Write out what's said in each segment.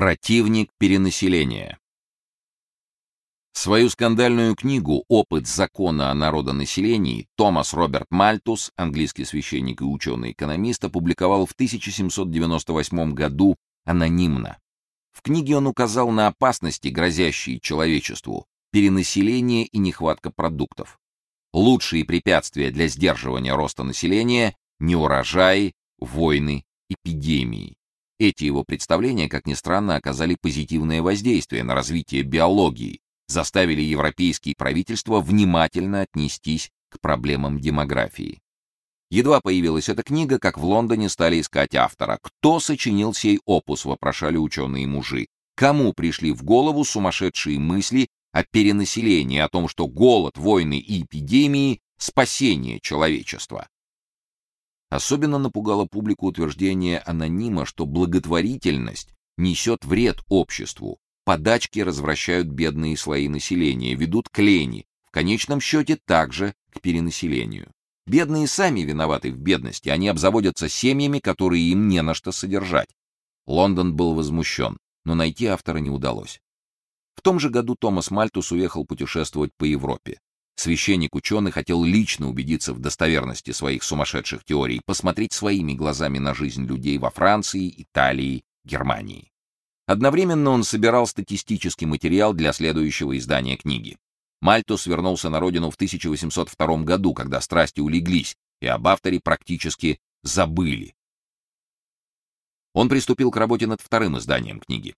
Противник перенаселения. Свою скандальную книгу «Опыт закона о народонаселении» Томас Роберт Мальтус, английский священник и ученый-экономист, опубликовал в 1798 году анонимно. В книге он указал на опасности, грозящие человечеству, перенаселение и нехватка продуктов. Лучшие препятствия для сдерживания роста населения – неурожаи, войны, эпидемии. Эти его представления, как ни странно, оказали позитивное воздействие на развитие биологии, заставили европейские правительства внимательно отнестись к проблемам демографии. Едва появилась эта книга, как в Лондоне стали искать автора. Кто сочинил сей опус, вопрошали ученые-мужи. Кому пришли в голову сумасшедшие мысли о перенаселении, о том, что голод, войны и эпидемии — спасение человечества? Особенно напугало публику утверждение анонима, что благотворительность несет вред обществу. Подачки развращают бедные слои населения, ведут к лени, в конечном счете также к перенаселению. Бедные сами виноваты в бедности, они обзаводятся семьями, которые им не на что содержать. Лондон был возмущен, но найти автора не удалось. В том же году Томас Мальтус уехал путешествовать по Европе. Священник-ученый хотел лично убедиться в достоверности своих сумасшедших теорий, посмотреть своими глазами на жизнь людей во Франции, Италии, Германии. Одновременно он собирал статистический материал для следующего издания книги. Мальтус вернулся на родину в 1802 году, когда страсти улеглись, и об авторе практически забыли. Он приступил к работе над вторым изданием книги.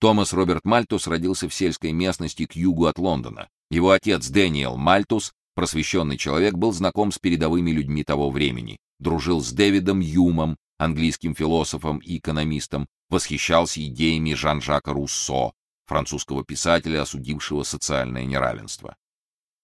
Томас Роберт Мальтус родился в сельской местности к югу от Лондона. Его отец Дэниел Мальтус, просвещенный человек, был знаком с передовыми людьми того времени, дружил с Дэвидом Юмом, английским философом и экономистом, восхищался идеями Жан-Жака Руссо, французского писателя, осудившего социальное неравенство.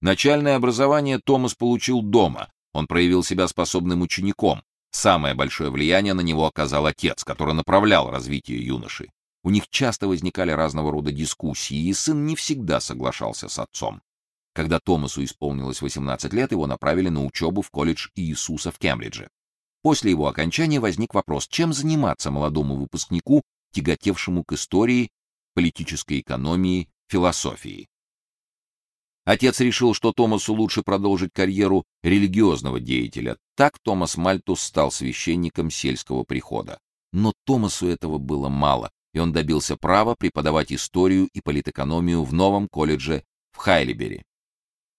Начальное образование Томас получил дома. Он проявил себя способным учеником. Самое большое влияние на него оказал отец, который направлял развитие юноши. У них часто возникали разного рода дискуссии, и сын не всегда соглашался с отцом. Когда Томасу исполнилось 18 лет, его направили на учебу в колледж Иисуса в Кембридже. После его окончания возник вопрос, чем заниматься молодому выпускнику, тяготевшему к истории, политической экономии, философии. Отец решил, что Томасу лучше продолжить карьеру религиозного деятеля. Так Томас Мальтус стал священником сельского прихода. Но Томасу этого было мало и он добился права преподавать историю и политэкономию в новом колледже в Хайлибери.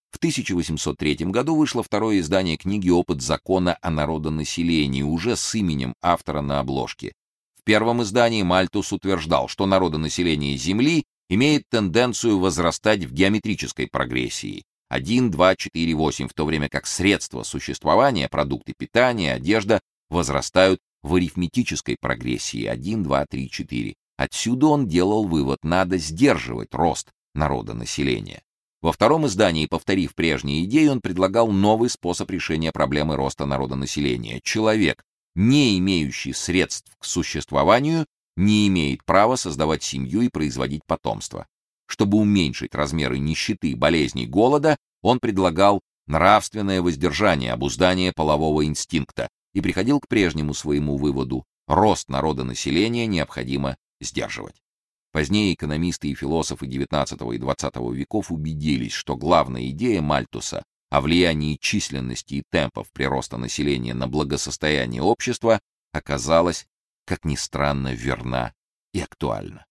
В 1803 году вышло второе издание книги «Опыт закона о народонаселении», уже с именем автора на обложке. В первом издании Мальтус утверждал, что народонаселение Земли имеет тенденцию возрастать в геометрической прогрессии 1, 2, 4, 8, в то время как средства существования, продукты питания, одежда возрастают в арифметической прогрессии 1, 2, 3, 4. Отсюда он делал вывод: надо сдерживать рост народа населения. Во втором издании, повторив прежние идеи, он предлагал новый способ решения проблемы роста народа населения. Человек, не имеющий средств к существованию, не имеет права создавать семью и производить потомство. Чтобы уменьшить размеры нищеты, болезней, голода, он предлагал нравственное воздержание, обуздание полового инстинкта и приходил к прежнему своему выводу: рост народа населения необходимо сдерживать. Позднее экономисты и философы XIX и XX веков убедились, что главная идея Мальтуса о влиянии численности и темпов прироста населения на благосостояние общества оказалась, как ни странно, верна и актуальна.